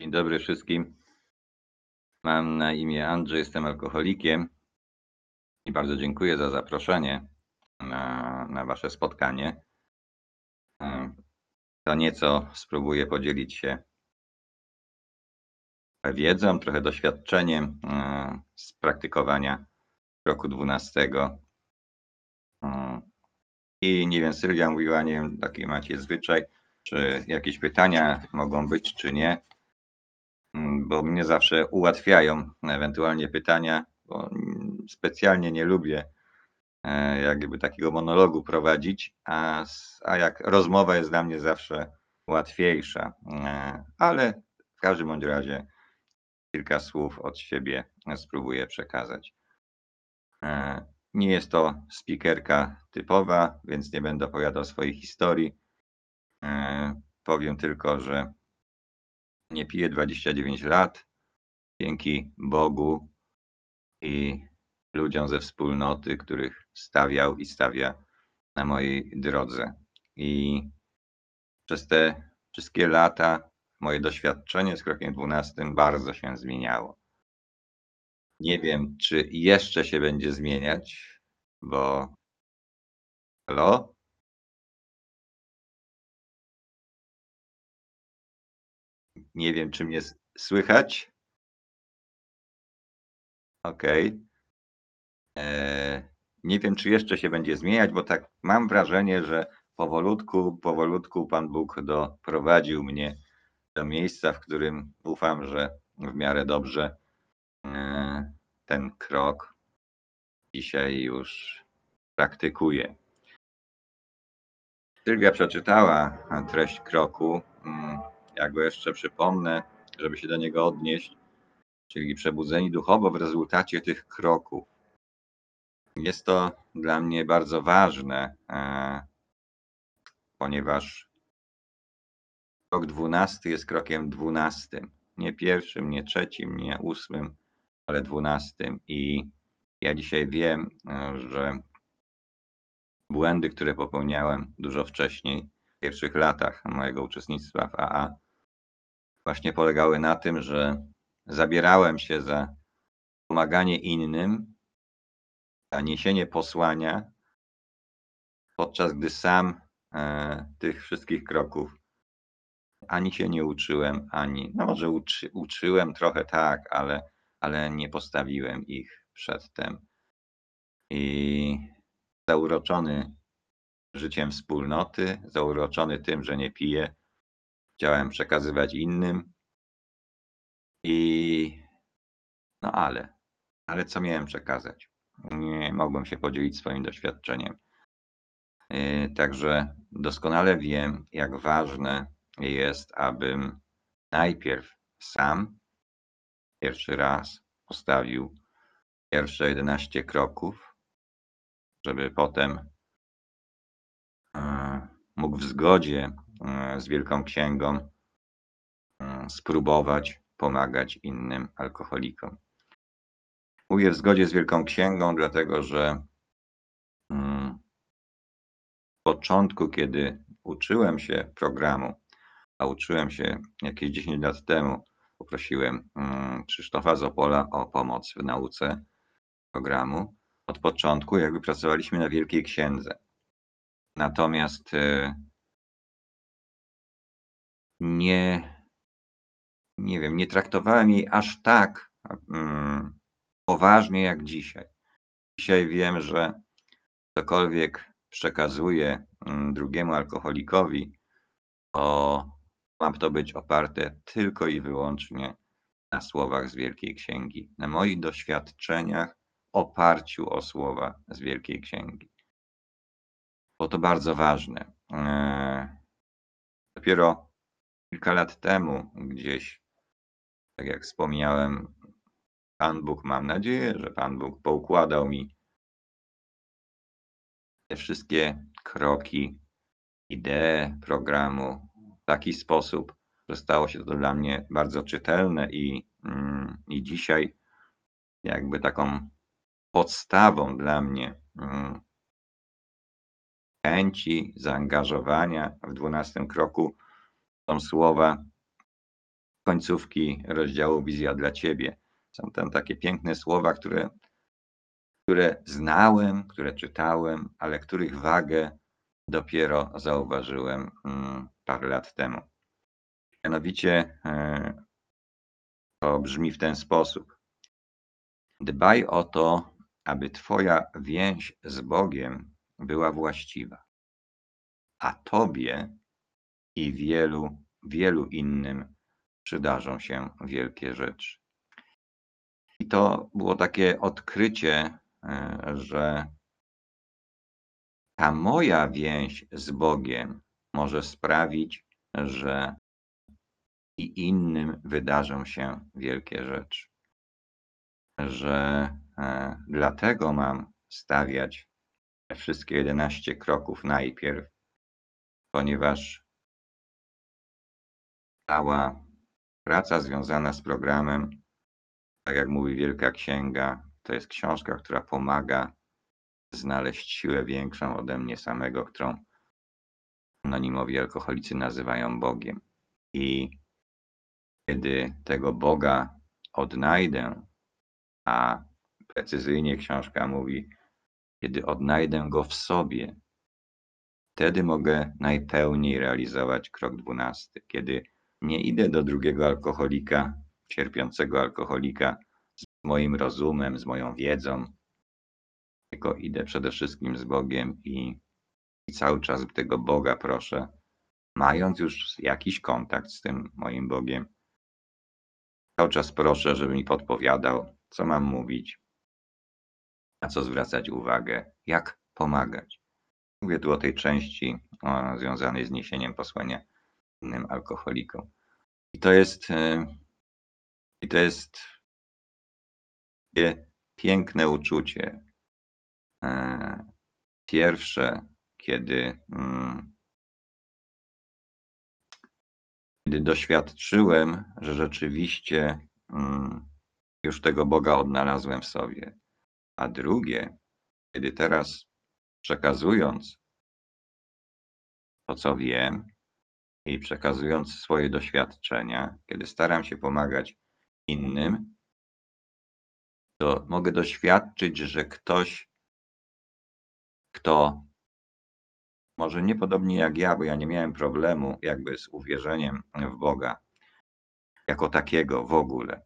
Dzień dobry wszystkim. Mam na imię Andrzej, jestem alkoholikiem i bardzo dziękuję za zaproszenie na, na Wasze spotkanie. E, To nieco spróbuję podzielić się wiedzą, trochę doświadczeniem e, z praktykowania roku 12. E, I nie wiem, Sylwia mówiła, nie wiem, taki macie zwyczaj, czy jakieś pytania mogą być, czy nie bo mnie zawsze ułatwiają ewentualnie pytania, bo mm, specjalnie nie lubię e, jakby takiego monologu prowadzić, a, a jak rozmowa jest dla mnie zawsze łatwiejsza. E, Ale w każdym bądź razie kilka słów od siebie spróbuję przekazać. E, Nie jest to spikerka typowa, więc nie będę opowiadał swojej historii. Powiem tylko, że nie piję 29 lat. Dzięki Bogu i ludziom ze wspólnoty, których stawiał i stawia na mojej drodze. I przez te wszystkie lata moje doświadczenie z krokiem 12 bardzo się zmieniało. Nie wiem, czy jeszcze się będzie zmieniać, bo. Halo? Nie wiem, czy mnie słychać. Okej. Eee, Nie wiem, czy jeszcze się będzie zmieniać, bo tak mam wrażenie, że powolutku, powolutku Pan Bóg doprowadził mnie do miejsca, w którym ufam, że w miarę dobrze e, ten krok dzisiaj już praktykuję. Sylwia przeczytała treść kroku. Ja go jeszcze przypomnę, żeby się do niego odnieść, czyli przebudzeni duchowo w rezultacie tych kroków. Jest to dla mnie bardzo ważne, e, ponieważ krok dwunasty jest krokiem dwunastym. Nie pierwszym, nie trzecim, nie ósmym, ale dwunastym. I ja dzisiaj wiem, e, że błędy, które popełniałem dużo wcześniej, w pierwszych latach mojego uczestnictwa w AA, właśnie polegały na tym, że zabierałem się za pomaganie innym, za niesienie posłania, podczas gdy sam e, tych wszystkich kroków ani się nie uczyłem, ani, no może uczy, uczyłem trochę tak, ale, ale nie postawiłem ich przedtem. I zauroczony życiem wspólnoty, zauroczony tym, że nie piję, chciałem przekazywać innym. I no ale, ale co miałem przekazać? Nie mogłem się podzielić swoim doświadczeniem. Yy, Także doskonale wiem, jak ważne jest, abym najpierw sam pierwszy raz postawił pierwsze 11 kroków, żeby potem e, mógł w zgodzie z Wielką Księgą e, spróbować pomagać innym alkoholikom. Mówię w zgodzie z Wielką Księgą, dlatego że mm, w początku, kiedy uczyłem się programu, a uczyłem się jakieś 10 lat temu, poprosiłem mm, Krzysztofa Zopola o pomoc w nauce programu. Od początku jakby pracowaliśmy na Wielkiej Księdze. Natomiast e, nie, nie wiem, nie traktowałem jej aż tak mm, poważnie jak dzisiaj. Dzisiaj wiem, że cokolwiek przekazuję mm, drugiemu alkoholikowi, to ma to być oparte tylko i wyłącznie na słowach z Wielkiej Księgi, na moich doświadczeniach, oparciu o słowa z Wielkiej Księgi. Bo to bardzo ważne. Eee, Dopiero kilka lat temu, gdzieś, tak jak wspomniałem, Pan Bóg, mam nadzieję, że Pan Bóg poukładał mi te wszystkie kroki, idee programu w taki sposób, że stało się to dla mnie bardzo czytelne i, mm, i dzisiaj jakby taką podstawą dla mnie mm, chęci, zaangażowania w dwunastym kroku są słowa końcówki rozdziału Wizja dla Ciebie. Są tam takie piękne słowa, które, które znałem, które czytałem, ale których wagę dopiero zauważyłem mm, parę lat temu. Mianowicie e, to brzmi w ten sposób. Dbaj o to, aby Twoja więź z Bogiem była właściwa, a Tobie i wielu, wielu innym przydarzą się wielkie rzeczy. I to było takie odkrycie, e, że ta moja więź z Bogiem może sprawić, że i innym wydarzą się wielkie rzeczy. Że e, dlatego mam stawiać wszystkie 11 kroków najpierw, ponieważ cała praca związana z programem, tak jak mówi Wielka Księga, to jest książka, która pomaga znaleźć siłę większą ode mnie samego, którą anonimowi alkoholicy nazywają Bogiem. I kiedy tego Boga odnajdę, a precyzyjnie książka mówi, kiedy odnajdę go w sobie, wtedy mogę najpełniej realizować krok dwunasty. Kiedy nie idę do drugiego alkoholika, cierpiącego alkoholika z moim rozumem, z moją wiedzą, tylko idę przede wszystkim z Bogiem i, i cały czas tego Boga proszę, mając już jakiś kontakt z tym moim Bogiem, Cały czas proszę, żeby mi podpowiadał, co mam mówić, na co zwracać uwagę, jak pomagać. Mówię tu o tej części o, związanej z niesieniem posłania alkoholikom. I to jest, e, i to jest piękne uczucie. E, pierwsze, kiedy mm, kiedy doświadczyłem, że rzeczywiście mm, już tego Boga odnalazłem w sobie. A drugie, kiedy teraz przekazując to, co wiem i przekazując swoje doświadczenia, kiedy staram się pomagać innym, to mogę doświadczyć, że ktoś, kto może nie podobnie jak ja, bo ja nie miałem problemu jakby z uwierzeniem w Boga jako takiego w ogóle,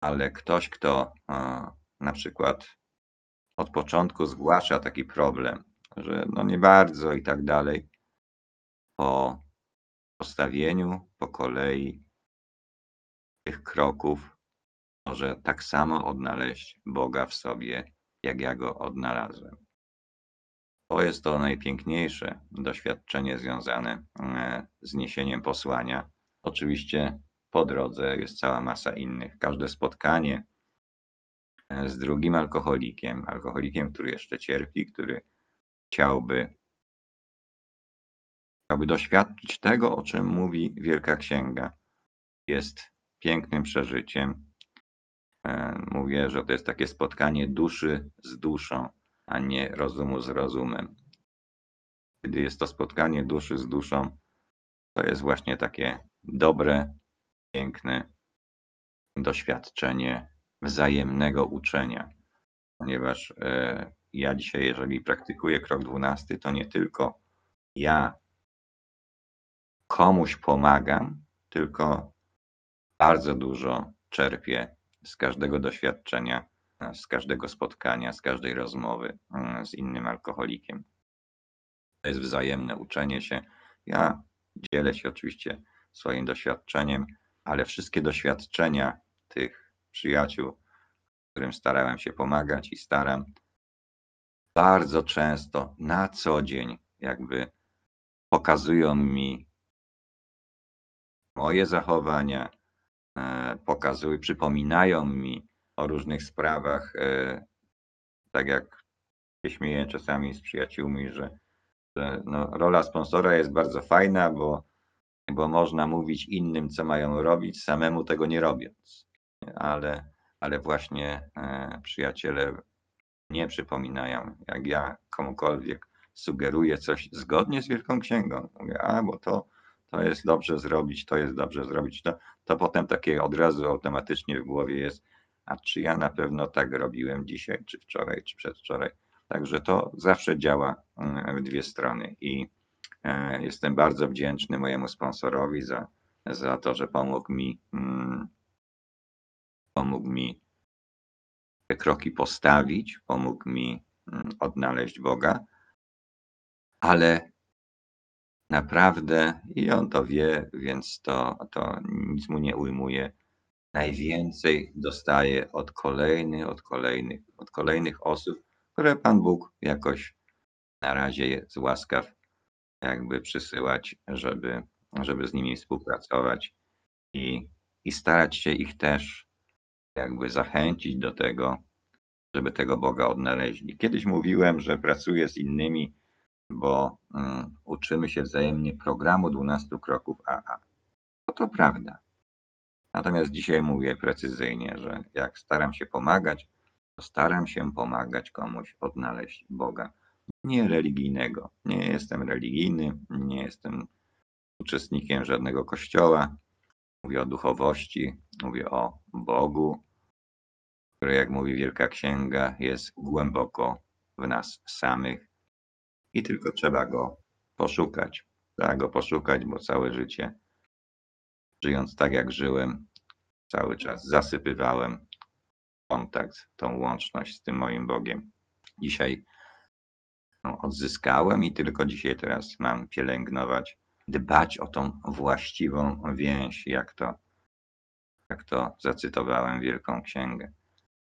ale ktoś, kto na przykład od początku zgłasza taki problem, że no nie bardzo i tak dalej, po postawieniu po kolei tych kroków może tak samo odnaleźć Boga w sobie, jak ja go odnalazłem. To jest to najpiękniejsze doświadczenie związane e, z niesieniem posłania. Oczywiście po drodze jest cała masa innych. Każde spotkanie e, z drugim alkoholikiem, alkoholikiem, który jeszcze cierpi, który chciałby, chciałby doświadczyć tego, o czym mówi Wielka Księga, jest pięknym przeżyciem. E, mówię, że to jest takie spotkanie duszy z duszą a nie rozumu z rozumem. Kiedy jest to spotkanie duszy z duszą, to jest właśnie takie dobre, piękne doświadczenie wzajemnego uczenia. Ponieważ e, ja dzisiaj, jeżeli praktykuję krok dwunasty, to nie tylko ja komuś pomagam, tylko bardzo dużo czerpię z każdego doświadczenia z każdego spotkania, z każdej rozmowy mm, z innym alkoholikiem. To jest wzajemne uczenie się. Ja dzielę się oczywiście swoim doświadczeniem, ale wszystkie doświadczenia tych przyjaciół, którym starałem się pomagać i staram, bardzo często na co dzień jakby pokazują mi moje zachowania, e, pokazują, przypominają mi o różnych sprawach. E, tak jak się śmieję czasami z przyjaciółmi, że, że no, rola sponsora jest bardzo fajna, bo, bo można mówić innym, co mają robić, samemu tego nie robiąc. Ale, ale właśnie e, przyjaciele nie przypominają, jak ja komukolwiek sugeruję coś zgodnie z Wielką Księgą. Mówię, a bo to, to jest dobrze zrobić, to jest dobrze zrobić, to, to potem takie od razu automatycznie w głowie jest, a czy ja na pewno tak robiłem dzisiaj, czy wczoraj, czy przedwczoraj. Także to zawsze działa mm, w dwie strony i e, jestem bardzo wdzięczny mojemu sponsorowi za, za to, że pomógł mi, mm, pomógł mi te kroki postawić, pomógł mi mm, odnaleźć Boga, ale naprawdę i on to wie, więc to, to nic mu nie ujmuje. Najwięcej dostaje od kolejnych, od kolejnych, od kolejnych osób, które Pan Bóg jakoś na razie jest łaskaw jakby przysyłać, żeby, żeby z nimi współpracować i, i starać się ich też jakby zachęcić do tego, żeby tego Boga odnaleźli. Kiedyś mówiłem, że pracuję z innymi, bo um, uczymy się wzajemnie programu 12 kroków AA. To to prawda. Natomiast dzisiaj mówię precyzyjnie, że jak staram się pomagać, to staram się pomagać komuś odnaleźć Boga. Nie religijnego. Nie jestem religijny, nie jestem uczestnikiem żadnego kościoła. Mówię o duchowości, mówię o Bogu, który, jak mówi Wielka Księga, jest głęboko w nas samych i tylko trzeba go poszukać. Trzeba go poszukać, bo całe życie, żyjąc tak jak żyłem, cały czas zasypywałem kontakt, tą łączność z tym moim Bogiem. Dzisiaj no, odzyskałem i tylko dzisiaj teraz mam pielęgnować, dbać o tą właściwą więź, jak to, jak to zacytowałem Wielką Księgę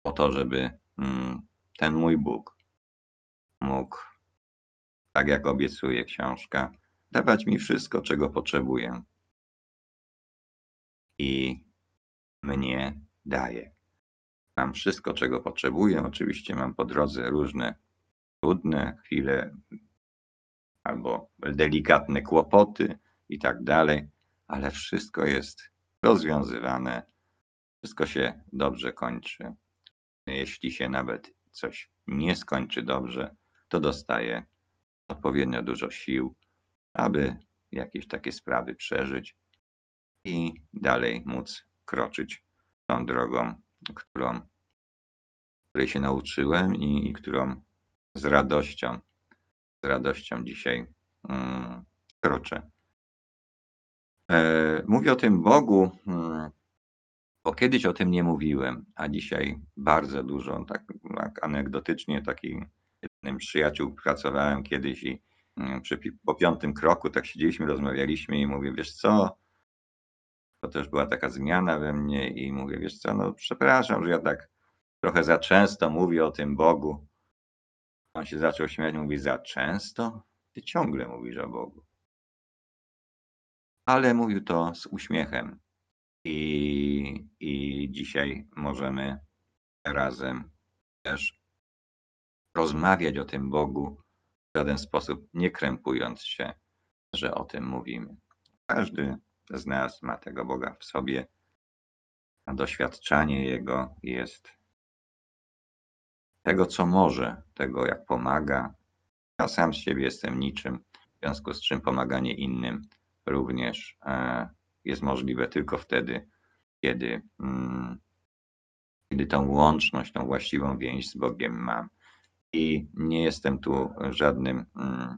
po to, żeby mm, ten mój Bóg mógł, tak jak obiecuje książka, dawać mi wszystko, czego potrzebuję. I mnie daje. Mam wszystko, czego potrzebuję. Oczywiście mam po drodze różne trudne chwile albo delikatne kłopoty i tak dalej, ale wszystko jest rozwiązywane, wszystko się dobrze kończy. Jeśli się nawet coś nie skończy dobrze, to dostaję odpowiednio dużo sił, aby jakieś takie sprawy przeżyć i dalej móc kroczyć tą drogą, którą, której się nauczyłem i, i którą z radością, z radością dzisiaj mm, kroczę. E, mówię o tym Bogu, mm, bo kiedyś o tym nie mówiłem, a dzisiaj bardzo dużo, tak, tak anegdotycznie, jednym przyjaciół pracowałem kiedyś i mm, przy, po piątym kroku tak siedzieliśmy, rozmawialiśmy i mówię, wiesz co, to też była taka zmiana we mnie i mówię, wiesz co, no przepraszam, że ja tak trochę za często mówię o tym Bogu. On się zaczął śmiać, mówi, za często? Ty ciągle mówisz o Bogu. Ale mówił to z uśmiechem. I, I dzisiaj możemy razem też rozmawiać o tym Bogu w żaden sposób, nie krępując się, że o tym mówimy. Każdy z nas ma tego Boga w sobie, a doświadczanie Jego jest tego, co może, tego, jak pomaga. Ja sam z siebie jestem niczym, w związku z czym pomaganie innym również e, jest możliwe tylko wtedy, kiedy, mm, kiedy tą łączność, tą właściwą więź z Bogiem mam. I nie jestem tu żadnym, mm,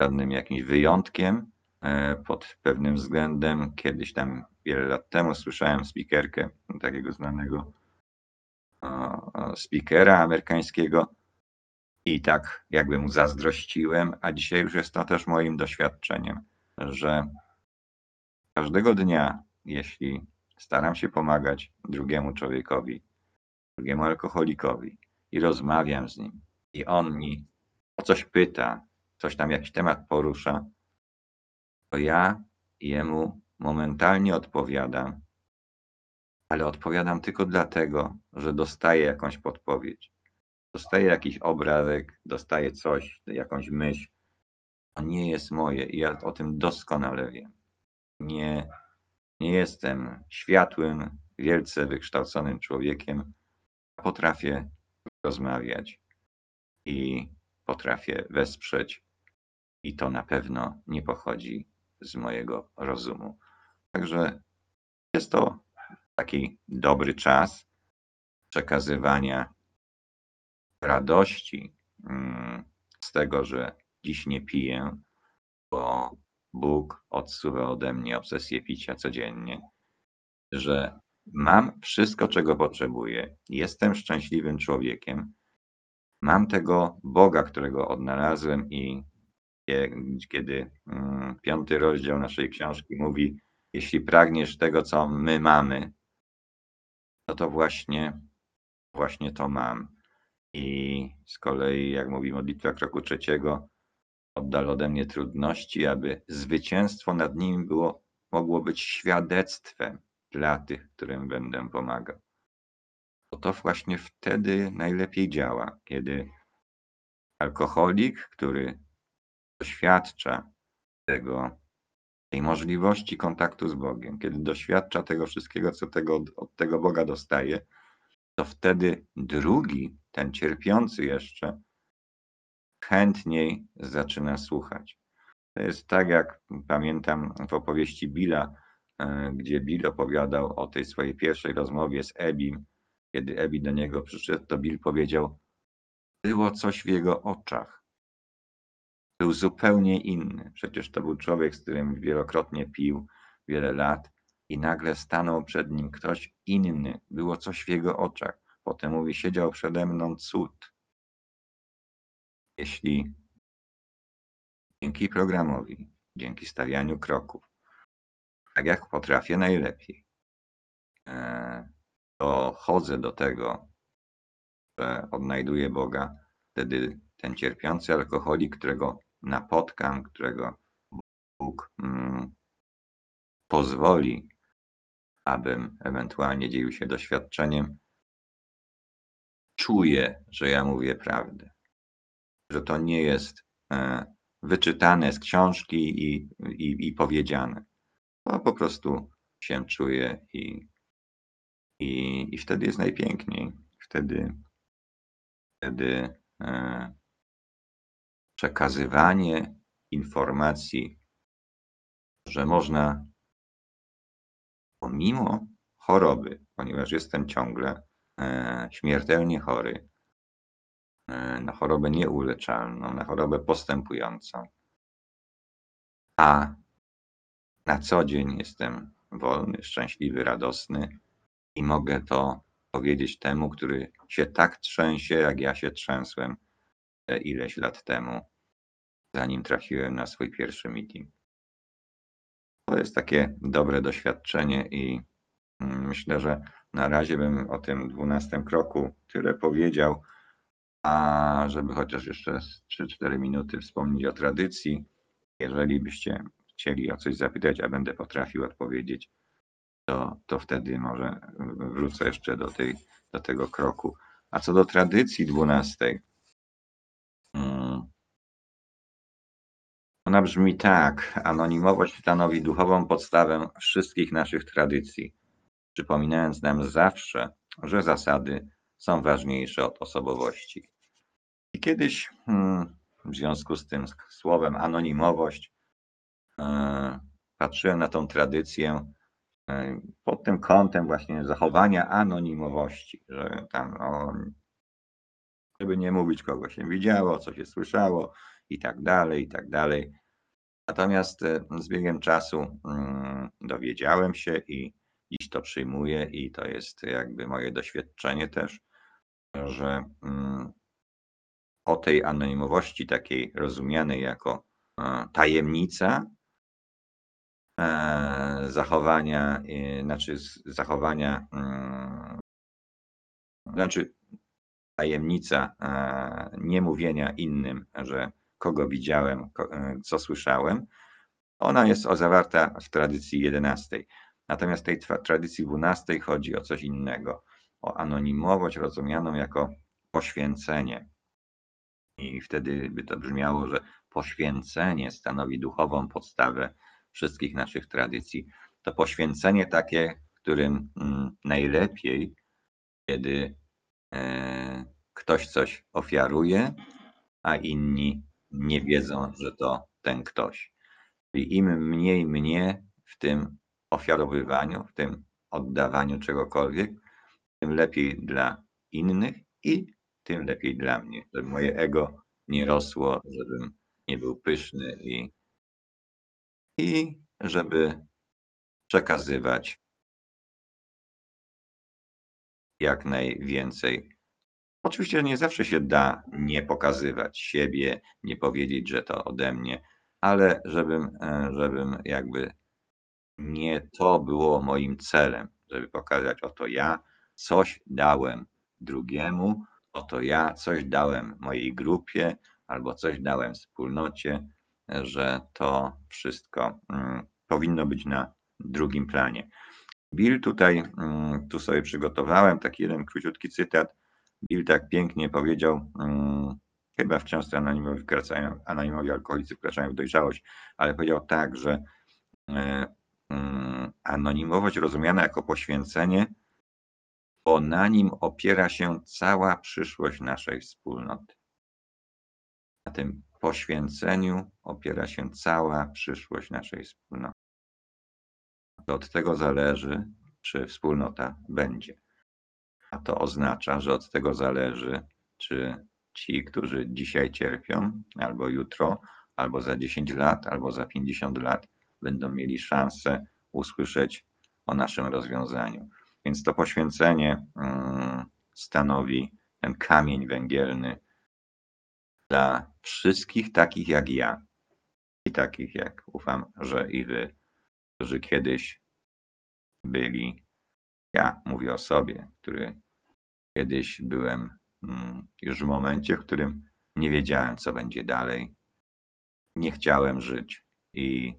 żadnym jakimś wyjątkiem e, pod pewnym względem. Kiedyś tam wiele lat temu słyszałem spikerkę takiego znanego speakera amerykańskiego i tak jakby mu zazdrościłem, a dzisiaj już jest to też moim doświadczeniem, że każdego dnia, jeśli staram się pomagać drugiemu człowiekowi, drugiemu alkoholikowi i rozmawiam z nim i on mi o coś pyta, coś tam jakiś temat porusza, to ja jemu momentalnie odpowiadam ale odpowiadam tylko dlatego, że dostaję jakąś podpowiedź. Dostaję jakiś obrazek, dostaję coś, jakąś myśl. To nie jest moje i ja o tym doskonale wiem. Nie, nie jestem światłym, wielce wykształconym człowiekiem. Potrafię rozmawiać i potrafię wesprzeć, i to na pewno nie pochodzi z mojego rozumu. Także jest to taki dobry czas przekazywania radości mm, z tego, że dziś nie piję, bo Bóg odsuwa ode mnie obsesję picia codziennie, że mam wszystko, czego potrzebuję, jestem szczęśliwym człowiekiem, mam tego Boga, którego odnalazłem i kiedy mm, piąty rozdział naszej książki mówi, jeśli pragniesz tego, co my mamy, no to właśnie, właśnie to mam. I z kolei, jak mówi modlitwa kroku trzeciego, oddal ode mnie trudności, aby zwycięstwo nad nimi było, mogło być świadectwem dla tych, którym będę pomagał. Bo to właśnie wtedy najlepiej działa, kiedy alkoholik, który doświadcza tego, tej możliwości kontaktu z Bogiem, kiedy doświadcza tego wszystkiego, co tego, od tego Boga dostaje, to wtedy drugi, ten cierpiący jeszcze, chętniej zaczyna słuchać. To jest tak, jak pamiętam w opowieści Billa, gdzie Bill opowiadał o tej swojej pierwszej rozmowie z Ebim. Kiedy Ebi do niego przyszedł, to Bill powiedział: Było coś w jego oczach. Był zupełnie inny. Przecież to był człowiek, z którym wielokrotnie pił wiele lat, i nagle stanął przed nim ktoś inny. Było coś w jego oczach. Potem mówi: Siedział przede mną cud. Jeśli dzięki programowi, dzięki stawianiu kroków, tak jak potrafię najlepiej, e, dochodzę do tego, że odnajduję Boga, wtedy ten cierpiący alkoholik, którego napotkam, którego Bóg mm, pozwoli, abym ewentualnie dzielił się doświadczeniem, czuję, że ja mówię prawdę że to nie jest e, wyczytane z książki i, i, i powiedziane. To po prostu się czuje i, i, i wtedy jest najpiękniej. Wtedy, wtedy e, przekazywanie informacji, że można pomimo choroby, ponieważ jestem ciągle e, śmiertelnie chory, E, na chorobę nieuleczalną, na chorobę postępującą. A na co dzień jestem wolny, szczęśliwy, radosny i mogę to powiedzieć temu, który się tak trzęsie, jak ja się trzęsłem ileś lat temu, zanim trafiłem na swój pierwszy meeting. To jest takie dobre doświadczenie i mm, myślę, że na razie bym o tym dwunastym kroku tyle powiedział. A żeby chociaż jeszcze 3-4 minuty wspomnieć o tradycji, jeżeli byście chcieli o coś zapytać, a będę potrafił odpowiedzieć, to, to wtedy może wrócę jeszcze do, tej, do tego kroku. A co do tradycji dwunastej, mm, ona brzmi tak. Anonimowość stanowi duchową podstawę wszystkich naszych tradycji, przypominając nam zawsze, że zasady są ważniejsze od osobowości. I kiedyś hmm, w związku z tym słowem anonimowość patrzyłem na tą tradycję e, pod tym kątem właśnie zachowania anonimowości, że tam żeby nie mówić kogo się widziało, co się słyszało i tak dalej, i tak dalej. Natomiast e, z biegiem czasu mm, dowiedziałem się i dziś to przyjmuję i to jest jakby moje doświadczenie też, że mm, o tej anonimowości takiej rozumianej jako e, tajemnica e, zachowania, znaczy zachowania, mm, znaczy tajemnica e, nie mówienia innym, że kogo widziałem, co słyszałem, ona jest zawarta w tradycji jedenastej. Natomiast w tej tradycji dwunastej chodzi o coś innego, o anonimowość rozumianą jako poświęcenie. I wtedy by to brzmiało, że poświęcenie stanowi duchową podstawę wszystkich naszych tradycji. To poświęcenie takie, którym mm, najlepiej, kiedy e, ktoś coś ofiaruje, a inni nie wiedzą, że to ten ktoś. I im mniej mnie w tym ofiarowywaniu, w tym oddawaniu czegokolwiek, tym lepiej dla innych i tym lepiej dla mnie, żeby moje ego nie rosło, żebym nie był pyszny i, i żeby przekazywać jak najwięcej. Oczywiście nie zawsze się da nie pokazywać siebie, nie powiedzieć, że to ode mnie, ale żebym, e, żebym jakby nie to było moim celem, żeby pokazać, oto ja coś dałem drugiemu, oto ja coś dałem mojej grupie albo coś dałem wspólnocie, że to wszystko mm, powinno być na drugim planie. Bill tutaj, mm, tu sobie przygotowałem taki jeden króciutki cytat. Bill tak pięknie powiedział, mm, chyba w książce anonimowi, wkraczają, anonimowi alkoholicy wkraczają w dojrzałość, ale powiedział tak, że e, anonimowość rozumiana jako poświęcenie, bo na nim opiera się cała przyszłość naszej wspólnoty. Na tym poświęceniu opiera się cała przyszłość naszej wspólnoty. To od tego zależy, czy wspólnota będzie. A to oznacza, że od tego zależy, czy ci, którzy dzisiaj cierpią, albo jutro, albo za 10 lat, albo za 50 lat, będą mieli szansę usłyszeć o naszym rozwiązaniu. Więc to poświęcenie mm, stanowi ten kamień węgielny dla wszystkich takich jak ja takich jak ufam, że i wy, którzy kiedyś byli. Ja mówię o sobie, który kiedyś byłem mm, już w momencie, w którym nie wiedziałem, co będzie dalej. Nie chciałem żyć i,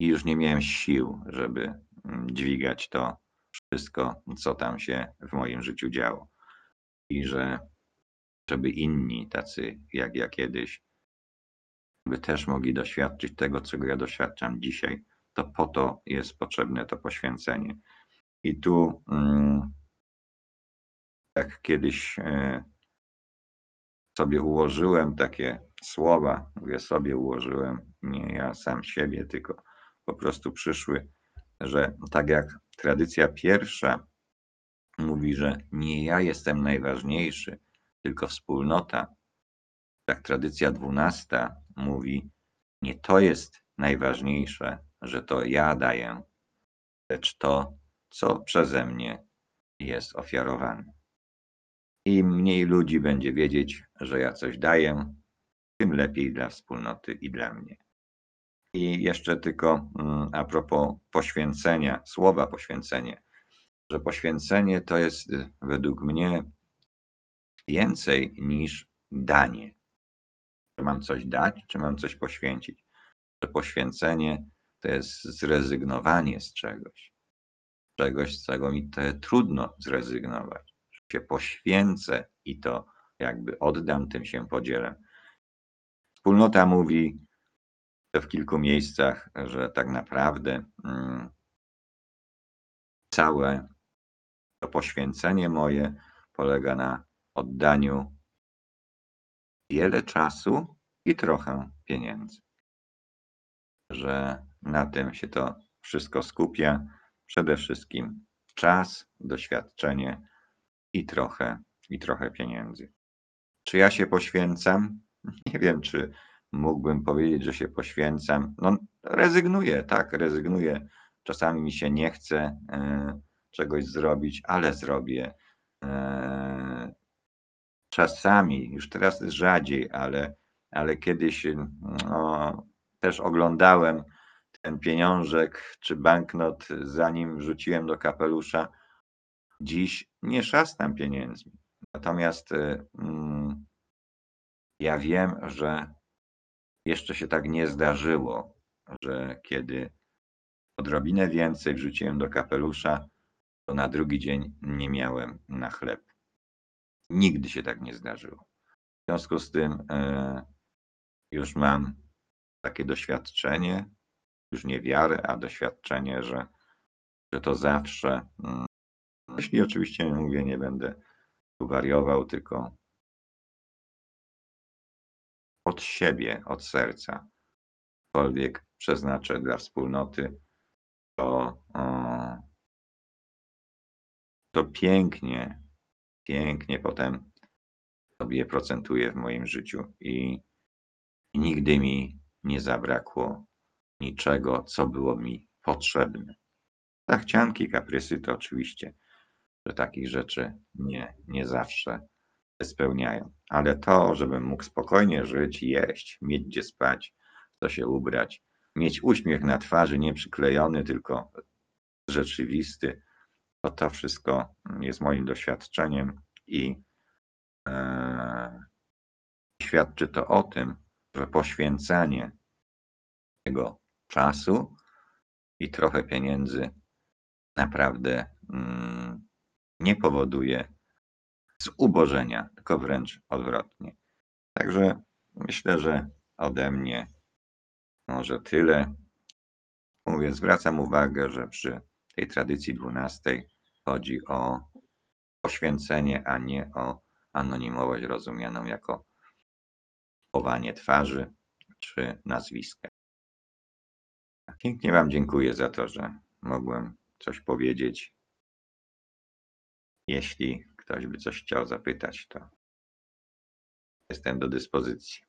i już nie miałem sił, żeby mm, dźwigać to wszystko, co tam się w moim życiu działo. I że żeby inni, tacy jak ja kiedyś, by też mogli doświadczyć tego, czego ja doświadczam dzisiaj, to po to jest potrzebne to poświęcenie. I tu, mm, jak kiedyś e, sobie ułożyłem takie słowa, mówię sobie ułożyłem, nie ja sam siebie, tylko po prostu przyszły, że tak jak tradycja pierwsza mówi, że nie ja jestem najważniejszy, tylko wspólnota, tak tradycja dwunasta mówi, nie to jest najważniejsze, że to ja daję, lecz to, co przeze mnie jest ofiarowane. Im mniej ludzi będzie wiedzieć, że ja coś daję, tym lepiej dla wspólnoty i dla mnie. I jeszcze tylko mm, a propos poświęcenia, słowa poświęcenie, że poświęcenie to jest według mnie więcej niż danie. Mam coś dać, czy mam coś poświęcić? Że poświęcenie to jest zrezygnowanie z czegoś. Czegoś, z czego mi to trudno zrezygnować. Się poświęcę i to jakby oddam, tym się podzielę. Wspólnota mówi w kilku miejscach, że tak naprawdę mm, całe to poświęcenie moje polega na oddaniu wiele czasu i trochę pieniędzy. Że na tym się to wszystko skupia. Przede wszystkim czas, doświadczenie i trochę, i trochę pieniędzy. Czy ja się poświęcam? Nie wiem, czy mógłbym powiedzieć, że się poświęcam. No, rezygnuję, tak, rezygnuję. Czasami mi się nie chce y, czegoś zrobić, ale zrobię. Y, czasami, już teraz rzadziej, ale, ale kiedyś no, też oglądałem ten pieniążek czy banknot, zanim wrzuciłem do kapelusza. Dziś nie szastam pieniędzmi. Natomiast y, mm, ja wiem, że jeszcze się tak nie zdarzyło, że kiedy odrobinę więcej wrzuciłem do kapelusza, to na drugi dzień nie miałem na chleb. Nigdy się tak nie zdarzyło. W związku z tym e, już mam takie doświadczenie, już nie wiarę, a doświadczenie, że, że to zawsze, mm, jeśli oczywiście mówię, nie będę tu wariował, tylko od siebie, od serca, cokolwiek przeznaczę dla wspólnoty, to, to pięknie, pięknie potem sobie procentuje w moim życiu i nigdy mi nie zabrakło niczego, co było mi potrzebne. Zachcianki, kaprysy to oczywiście, że takich rzeczy nie, nie zawsze spełniają. Ale to, żebym mógł spokojnie żyć, jeść, mieć gdzie spać, co się ubrać, mieć uśmiech na twarzy nie przyklejony, tylko rzeczywisty, to to wszystko jest moim doświadczeniem i e, świadczy to o tym, że poświęcanie tego czasu i trochę pieniędzy naprawdę mm, nie powoduje zubożenia, tylko wręcz odwrotnie. Także myślę, że ode mnie może tyle. Mówię, zwracam uwagę, że przy tej tradycji dwunastej chodzi o poświęcenie, a nie o anonimowość rozumianą jako chowanie twarzy czy nazwiska. Pięknie Wam dziękuję za to, że mogłem coś powiedzieć. Jeśli ktoś by coś chciał zapytać, to jestem do dyspozycji.